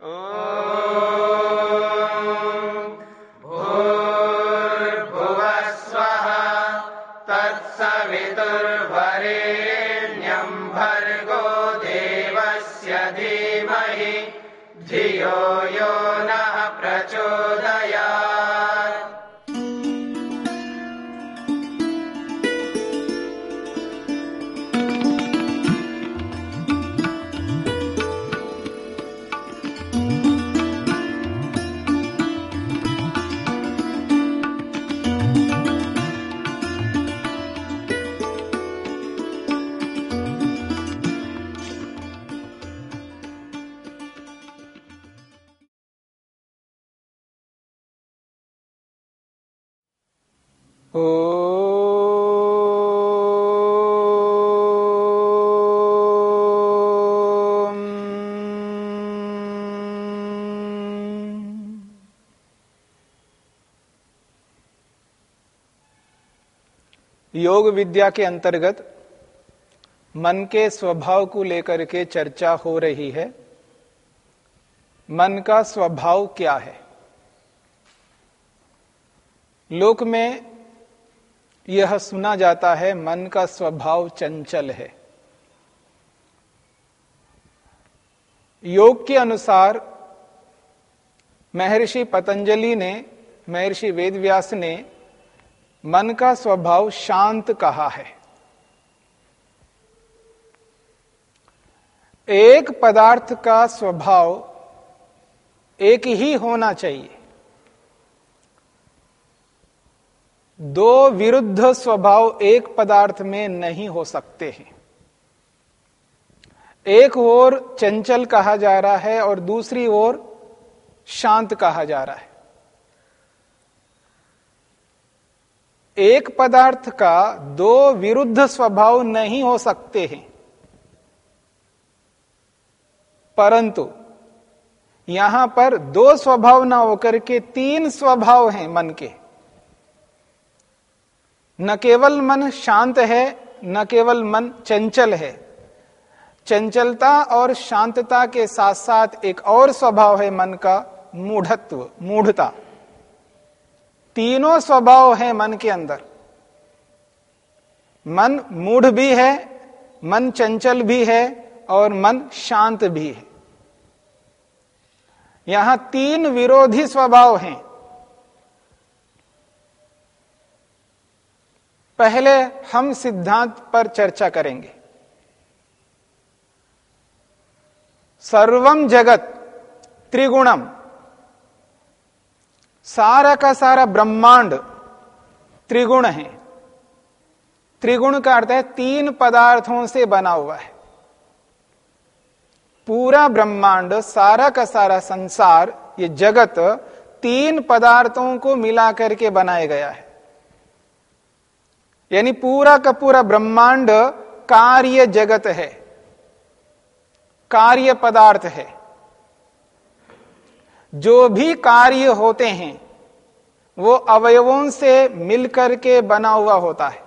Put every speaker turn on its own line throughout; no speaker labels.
Oh. योग विद्या के अंतर्गत मन के स्वभाव को लेकर के चर्चा हो रही है। मन का स्वभाव क्या है? लोक में यह सुना जाता है, मन का स्वभाव चंचल है। योग के अनुसार, महर्षि पतंजलि ने, महर्षि वेदव्यास ने, मन का स्वभाव शांत कहा है। एक पदार्थ का स्वभाव एक ही होना चाहिए। दो विरुद्ध स्वभाव एक पदार्थ में नहीं हो सकते हैं। एक ओर चंचल कहा जा रहा है और दूसरी ओर शांत कहा जा रहा है। एक पदार्थ का दो विरुद्ध स्वभाव नहीं हो सकते हैं। परंतु यहाँ पर दो स्वभाव ना होकर के तीन स्वभाव हैं मन के। न केवल मन शांत है, न केवल मन चंचल है। चंचलता और शांतता के साथ साथ एक और स्वभाव है मन का, मूढ़त्व, मूढ़ता। तीनों स्वभाव है मन के अंदर। मन मूढ़ भी है, मन चंचल भी है और मन शांत भी है। यहाँ तीन विरोधी स्वभाव हैं। पहले हम सिद्धांत पर चर्चा करेंगे। सर्वम जगत, त्रिगुणम। सारा का सारा ब्रह्मांड त्रिगुण है। त्रिगुण का अर्थ है तीन पदार्थों से बना हुआ है। पूरा ब्रह्मांड, सारा का सारा संसार, ये जगत तीन पदार्थों को मिला करके बनाया गया है। यानी पूरा का पूरा ब्रह्मांड कार्य जगत है। कार्य पदार्थ है। जो भी कार्य होते हैं, वो अवयवों से मिलकर के बना हुआ होता है।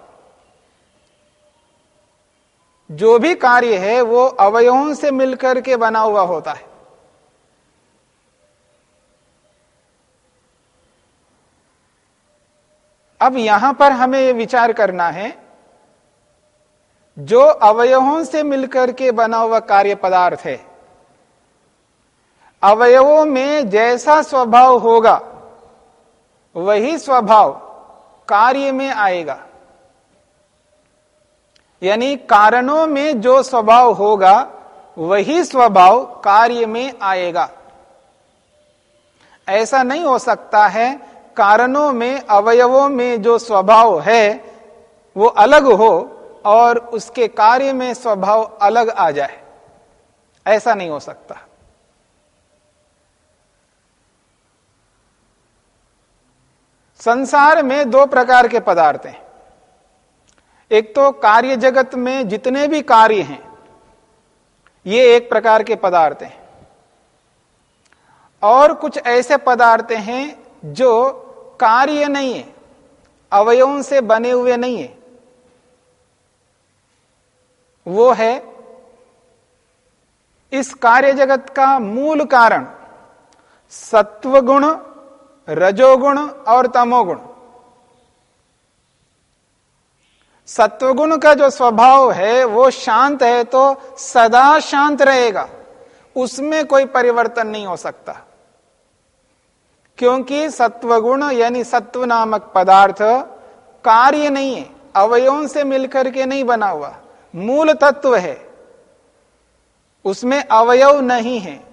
जो भी कार्य है, वो अवयवों से मिलकर के बना हुआ होता है। अब यहाँ पर हमें विचार करना है, जो अवयवों से मिलकर के बना हुआ कार्य पदार्थ है, अवयवों में जैसा स्वभाव होगा, वही स्वभाव कार्य में आएगा। यानी कारणों में जो स्वभाव होगा, वही स्वभाव कार्य में आएगा। ऐसा नहीं हो सकता है कारणों में, अवयवों में जो स्वभाव है, वो अलग हो और उसके कार्य में स्वभाव अलग आ जाए। ऐसा नहीं हो सकता। संसार में दो प्रकार के पदार्थ हैं। एक तो कार्य जगत में जितने भी कार्य हैं, ये एक प्रकार के पदार्थ हैं। और कुछ ऐसे पदार्थ हैं जो कार्य नहीं है, अवयवों से बने हुए नहीं है। वो है इस कार्य जगत का मूल कारण, सत्वगुण, रजोगुण और तमोगुण। सत्वगुण का जो स्वभाव है, वो शांत है तो सदा शांत रहेगा, उसमें कोई परिवर्तन नहीं हो सकता। क्योंकि सत्वगुण यानी सत्व नामक पदार्थ कार्य नहीं है अवयों से मिलकर के नहीं बना हुआ। मूल तत्व है। उसमें अवयव नहीं है।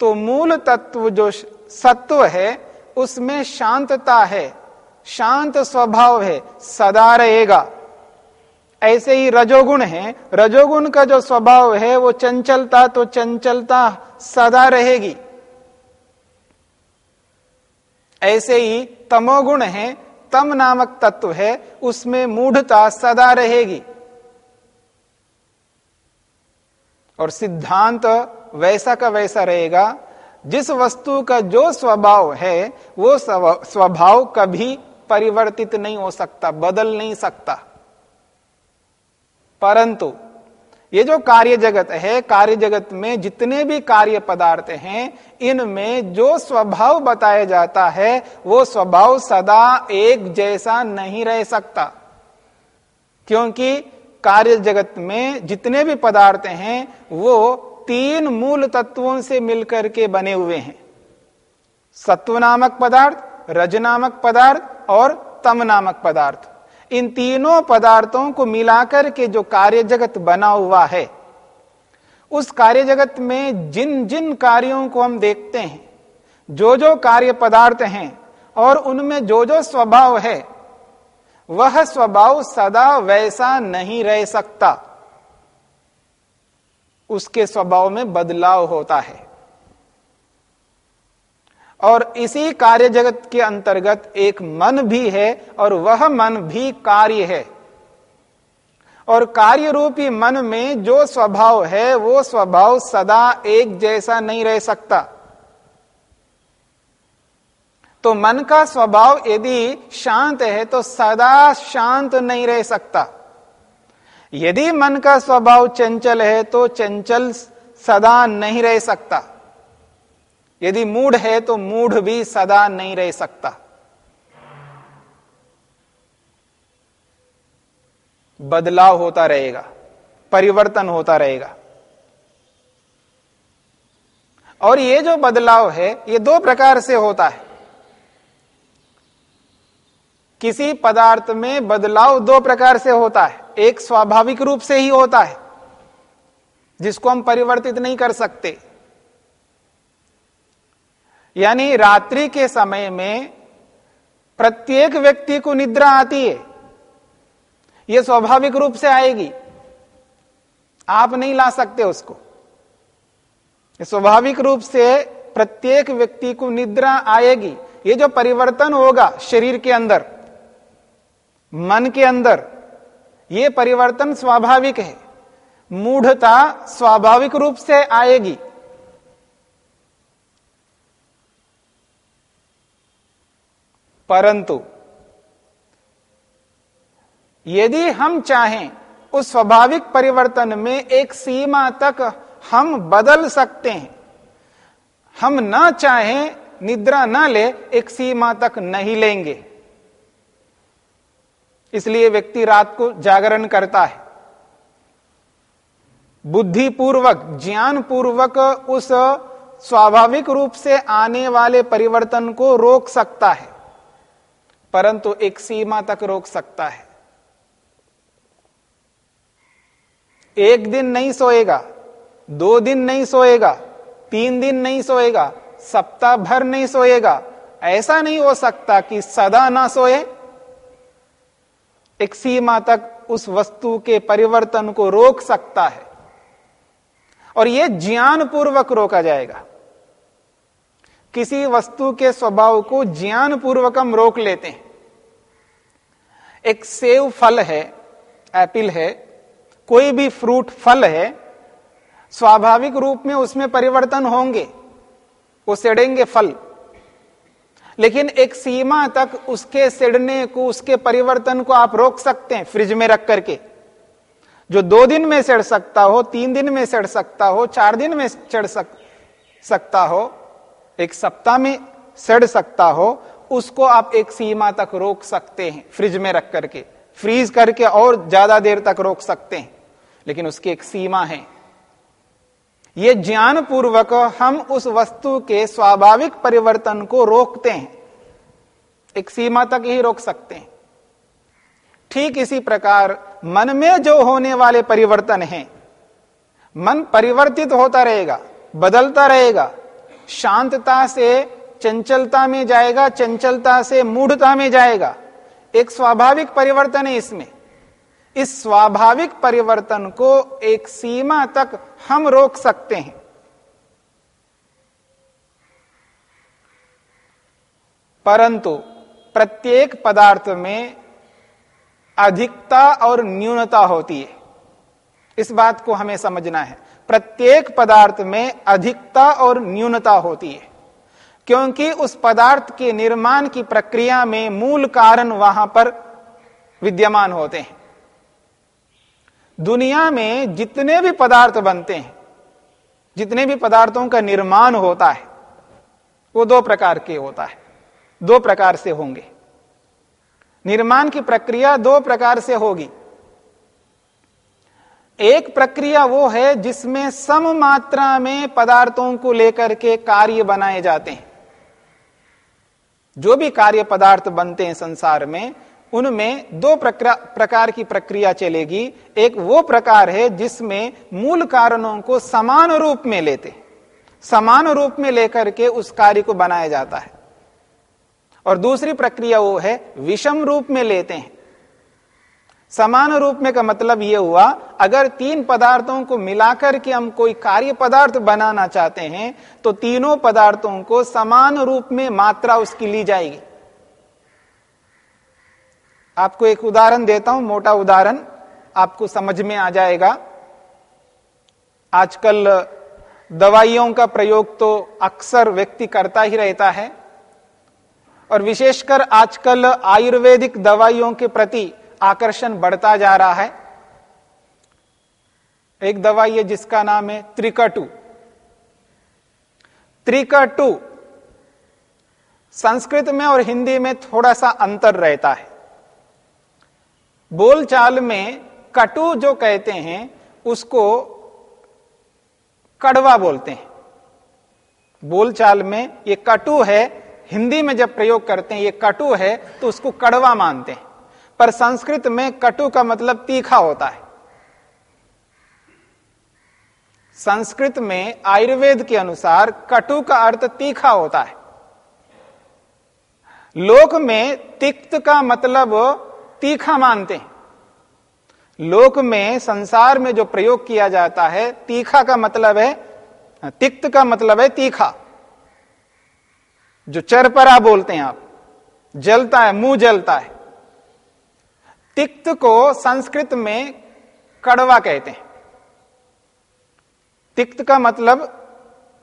तो मूल तत्व जो सत्व है, उसमें शांतता है। शांत स्वभाव है। सदा रहेगा। ऐसे ही रजोगुण है। रजोगुण का जो स्वभाव है, वो चंचलता तो चंचलता सदा रहेगी। ऐसे ही तमोगुण है, तम नामक तत्व है, उसमें मूढ़ता सदा रहेगी। और सिद्धांत वैसा का वैसा रहेगा, जिस वस्तु का जो स्वभाव है, वो स्वभाव कभी परिवर्तित नहीं हो सकता, बदल नहीं सकता। परंतु ये जो कार्य जगत है, कार्य जगत में जितने भी कार्य पदार्थ हैं, इनमें जो स्वभाव बताया जाता है, वो स्वभाव सदा एक जैसा नहीं रह सकता। क्योंकि कार्य जगत में जितने भी पदार्थ हैं, वो तीन मूल तत्वों से मिलकर के बने हुए हैं। सत्व नामक पदार्थ, रज नामक पदार्थ और तम नामक पदार्थ। इन तीनों पदार्थों को मिलाकर के जो कार्य जगत बना हुआ है, उस कार्य जगत में जिन जिन कार्यों को हम देखते हैं जो जो कार्य पदार्थ हैं और उनमें जो जो स्वभाव है, वह स्वभाव सदा वैसा नहीं रह सकता। उसके स्वभाव में बदलाव होता है। और इसी कार्य जगत के अंतर्गत एक मन भी है और वह मन भी कार्य है। और कार्य रूपी मन में जो स्वभाव है, वो स्वभाव सदा एक जैसा नहीं रह सकता। तो मन का स्वभाव यदि शांत है तो सदा शांत नहीं रह सकता। यदि मन का स्वभाव चंचल है तो चंचल सदा नहीं रह सकता। यदि मूढ़ है तो मूढ़ भी सदा नहीं रह सकता। बदलाव होता रहेगा, परिवर्तन होता रहेगा। और ये जो बदलाव है, ये दो प्रकार से होता है। किसी पदार्थ में बदलाव दो प्रकार से होता है। एक स्वाभाविक रूप से ही होता है, जिसको हम परिवर्तित नहीं कर सकते। यानी रात्रि के समय में प्रत्येक व्यक्ति को निद्रा आती है। यह स्वाभाविक रूप से आएगी। आप नहीं ला सकते उसको। स्वाभाविक रूप से प्रत्येक व्यक्ति को निद्रा आएगी। ये जो परिवर्तन होगा शरीर के अंदर, मन के अंदर, ये परिवर्तन स्वाभाविक है। मूढ़ता स्वाभाविक रूप से आएगी। परंतु, यदि हम चाहें उस स्वाभाविक परिवर्तन में एक सीमा तक हम बदल सकते हैं, हम ना चाहें निद्रा ना ले, एक सीमा तक नहीं लेंगे। इसलिए व्यक्ति रात को जागरण करता है। बुद्धिपूर्वक ज्ञान पूर्वक उस स्वाभाविक रूप से आने वाले परिवर्तन को रोक सकता है। परंतु एक सीमा तक रोक सकता है। एक दिन नहीं सोएगा, दो दिन नहीं सोएगा, तीन दिन नहीं सोएगा, सप्ताह भर नहीं सोएगा। ऐसा नहीं हो सकता कि सदा ना सोए। एक सीमा तक उस वस्तु के परिवर्तन को रोक सकता है। और यह ज्ञान पूर्वक रोका जाएगा। किसी वस्तु के स्वभाव को ज्ञान पूर्वक हम रोक लेते हैं। एक सेव फल है एपिल है कोई भी फ्रूट फल है स्वाभाविक रूप में उसमें परिवर्तन होंगे वो सड़ेंगे फल। लेकिन एक सीमा तक उसके सिड़ने को उसके परिवर्तन को आप रोक सकते हैं फ्रिज में रख करके। जो दो दिन में सड़ सकता हो तीन दिन में सड़ सकता हो चार दिन में चढ़ सक, सकता हो एक सप्ताह में सड़ सकता हो उसको आप एक सीमा तक रोक सकते हैं, फ्रिज में रख करके। फ्रीज करके और ज़्यादा देर तक रोक सकते हैं, लेकिन उसकी एक सीमा है। ये ज्ञान पूर्वक हम उस वस्तु के स्वाभाविक परिवर्तन को रोकते हैं। एक सीमा तक ही रोक सकते हैं। ठीक इसी प्रकार मन में जो होने वाले परिवर्तन हैं, मन परिवर्तित होता रहेगा, बदलता रहेगा। शांतता से चंचलता में जाएगा, चंचलता से मूढ़ता में जाएगा। एक स्वाभाविक परिवर्तन है इसमें। इस स्वाभाविक परिवर्तन को एक सीमा तक हम रोक सकते हैं। परंतु प्रत्येक पदार्थ में अधिकता और न्यूनता होती है। इस बात को हमें समझना है। प्रत्येक पदार्थ में अधिकता और न्यूनता होती है। क्योंकि उस पदार्थ के निर्माण की प्रक्रिया में मूल कारण वहाँ पर विद्यमान होते हैं। दुनिया में जितने भी पदार्थ बनते हैं, जितने भी पदार्थों का निर्माण होता है, वो दो प्रकार के होता है। दो प्रकार से होंगे। निर्माण की प्रक्रिया दो प्रकार से होगी। एक प्रक्रिया वो है जिसमें सम मात्रा में पदार्थों को लेकर के कार्य बनाए जाते हैं। जो भी कार्य पदार्थ बनते हैं संसार में, उनमें दो प्रकार की प्रक्रिया चलेगी। एक वो प्रकार है जिसमें मूल कारणों को समान रूप में लेते समान रूप में लेकर के उस कार्य को बनाया जाता है। और दूसरी प्रक्रिया वो है, विषम रूप में लेते हैं। समान रूप में का मतलब यह हुआ, अगर तीन पदार्थों को मिलाकर के हम कोई कार्य पदार्थ बनाना चाहते हैं तो तीनों पदार्थों को समान रूप में मात्रा उसकी ली जाएगी। आपको एक उदाहरण देता हूँ, मोटा उदाहरण, आपको समझ में आ जाएगा। आजकल दवाइयों का प्रयोग तो अक्सर व्यक्ति करता ही रहता है, और विशेषकर आजकल आयुर्वेदिक दवाइयों के प्रति आकर्षण बढ़ता जा रहा है। एक दवाई है जिसका नाम है त्रिकटु। त्रिकटु संस्कृत में और हिंदी में थोड़ा सा अंतर रहता है। बोलचाल में कटु जो कहते हैं, उसको कड़वा बोलते हैं। बोलचाल में ये कटु है, हिंदी में जब प्रयोग करते हैं, ये कटु है तो उसको कड़वा मानते हैं। पर संस्कृत में कटु का मतलब तीखा होता है। संस्कृत में आयुर्वेद के अनुसार कटु का अर्थ तीखा होता है। लोक में तिक्त का मतलब तीखा मानते हैं। लोक में संसार में जो प्रयोग किया जाता है, तीखा का मतलब है, तिक्त का मतलब है तीखा। जो चरपरा बोलते हैं आप, जलता है, मुँह जलता है। तिक्त को संस्कृत में कड़वा कहते हैं। तिक्त का मतलब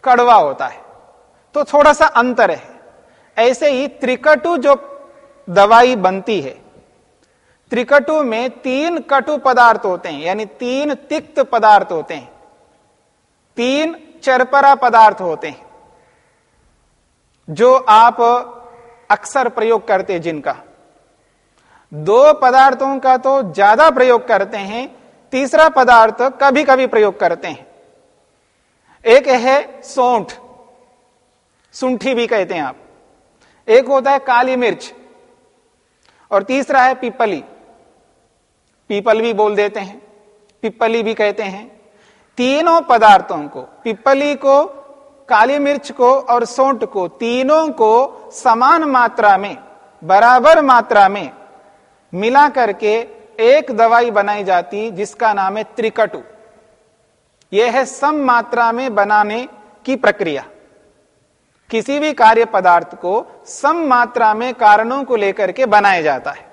कड़वा होता है। तो थोड़ा सा अंतर है। ऐसे ही त्रिकटु जो दवाई बनती है, त्रिकटु में तीन कटु पदार्थ होते हैं, यानी तीन तिक्त पदार्थ होते हैं। तीन चरपरा पदार्थ होते हैं, जो आप अक्सर प्रयोग करते जिनका। दो पदार्थों का तो ज़्यादा प्रयोग करते हैं, तीसरा पदार्थ कभी कभी प्रयोग करते हैं। एक है सोंठ, सुंठी भी कहते हैं आप। एक होता है काली मिर्च, और तीसरा है पीपली। पीपल भी बोल देते हैं, पिपली भी कहते हैं। तीनों पदार्थों को, पिपली को, काली मिर्च को और सोंठ को, तीनों को समान मात्रा में, बराबर मात्रा में मिला करके एक दवाई बनाई जाती जिसका नाम है त्रिकटु। यह है सम मात्रा में बनाने की प्रक्रिया। किसी भी कार्य पदार्थ को सम मात्रा में कारणों को लेकर के बनाया जाता है।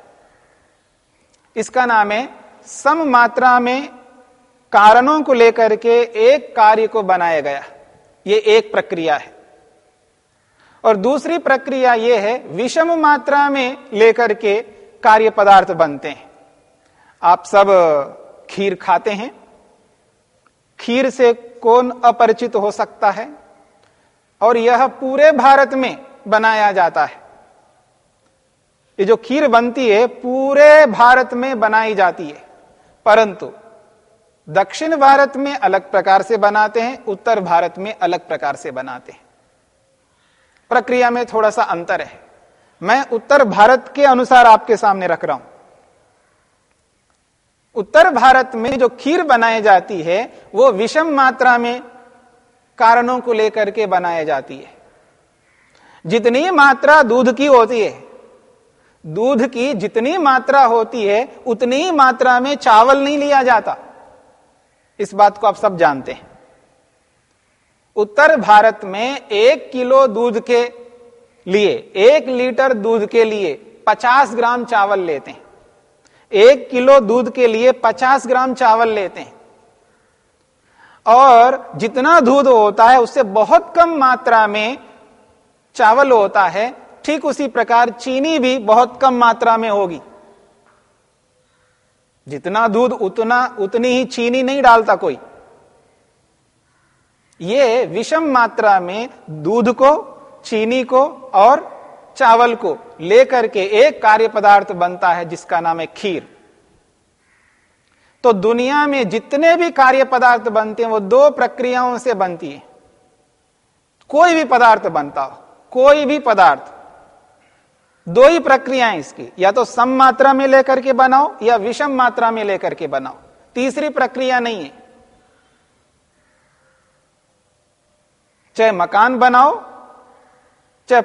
इसका नाम है सम मात्रा में कारणों को लेकर के एक कार्य को बनाया गया। यह एक प्रक्रिया है। और दूसरी प्रक्रिया यह है विषम मात्रा में लेकर के कार्य पदार्थ बनते हैं। आप सब खीर खाते हैं। खीर से कौन अपरिचित हो सकता है? और यह पूरे भारत में बनाया जाता है। ये जो खीर बनती है, पूरे भारत में बनाई जाती है। परंतु दक्षिण भारत में अलग प्रकार से बनाते हैं, उत्तर भारत में अलग प्रकार से बनाते हैं। प्रक्रिया में थोड़ा सा अंतर है। मैं उत्तर भारत के अनुसार आपके सामने रख रहा हूँ। उत्तर भारत में जो खीर बनाई जाती है, वो विषम मात्रा में कारणों को लेकर के बनाई जाती है। जितनी मात्रा दूध की होती है, दूध की जितनी मात्रा होती है, उतनी मात्रा में चावल नहीं लिया जाता। इस बात को आप सब जानते हैं। उत्तर भारत में एक किलो दूध के लिए, एक लीटर दूध के लिए 50 ग्राम चावल लेते हैं। एक किलो दूध के लिए 50 ग्राम चावल लेते हैं। और जितना दूध होता है, उससे बहुत कम मात्रा में चावल होता है। ठीक उसी प्रकार चीनी भी बहुत कम मात्रा में होगी। जितना दूध उतना, उतनी ही चीनी नहीं डालता कोई। ये विषम मात्रा में दूध को चीनी को और चावल को लेकर के एक कार्य पदार्थ बनता है, जिसका नाम है खीर। तो दुनिया में जितने भी कार्य पदार्थ बनते हैं, वो दो प्रक्रियाओं से बनती है। कोई भी पदार्थ बनता हो, कोई भी पदार्थ, दो ही प्रक्रियाएँ इसकी। या तो सम मात्रा में लेकर के बनाओ, या विषम मात्रा में लेकर के बनाओ। तीसरी प्रक्रिया नहीं है। चाहे मकान बनाओ चाहे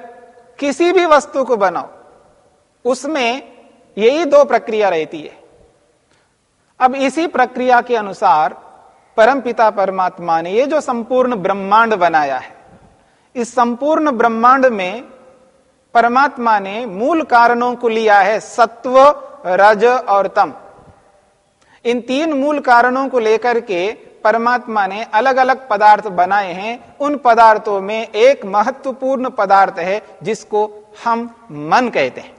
किसी भी वस्तु को बनाओ, उसमें यही दो प्रक्रिया रहती है। अब इसी प्रक्रिया के अनुसार परमपिता परमात्मा ने ये जो संपूर्ण ब्रह्मांड बनाया है, इस संपूर्ण ब्रह्मांड में परमात्मा ने मूल कारणों को लिया है सत्व, रज और तम। इन तीन मूल कारणों को लेकर के परमात्मा ने अलग अलग पदार्थ बनाए हैं। उन पदार्थों में एक महत्वपूर्ण पदार्थ है, जिसको हम मन कहते हैं।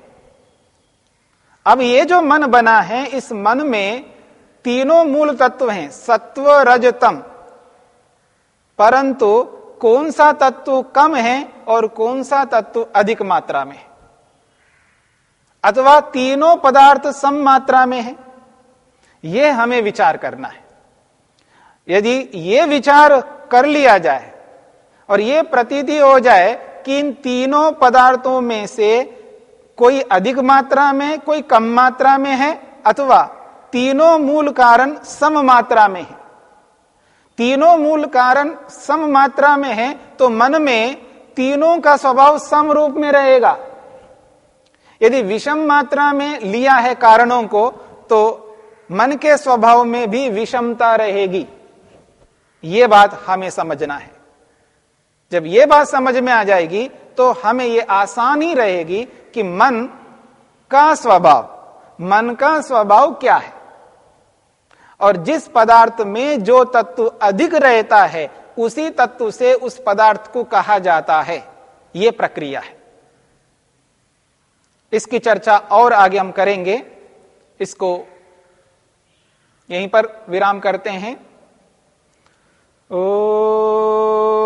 अब ये जो मन बना है, इस मन में तीनों मूल तत्व हैं, सत्व रजतम परंतु कौन सा तत्व कम है और कौन सा तत्व अधिक मात्रा में है? अथवा तीनों पदार्थ सम मात्रा में है? यह हमें विचार करना है। यदि ये विचार कर लिया जाए और ये प्रतीति हो जाए कि इन तीनों पदार्थों में से कोई अधिक मात्रा में, कोई कम मात्रा में है, अथवा तीनों मूल कारण सम मात्रा में है। तीनों मूल कारण सम मात्रा में है तो मन में तीनों का स्वभाव सम रूप में रहेगा। यदि विषम मात्रा में लिया है कारणों को तो मन के स्वभाव में भी विषमता रहेगी। ये बात हमें समझना है। जब ये बात समझ में आ जाएगी तो हमें यह आसानी रहेगी कि मन का स्वभाव, मन का स्वभाव क्या है? और जिस पदार्थ में जो तत्व अधिक रहता है, उसी तत्व से उस पदार्थ को कहा जाता है। यह प्रक्रिया है। इसकी चर्चा और आगे हम करेंगे। इसको यहीं पर विराम करते हैं। Oh.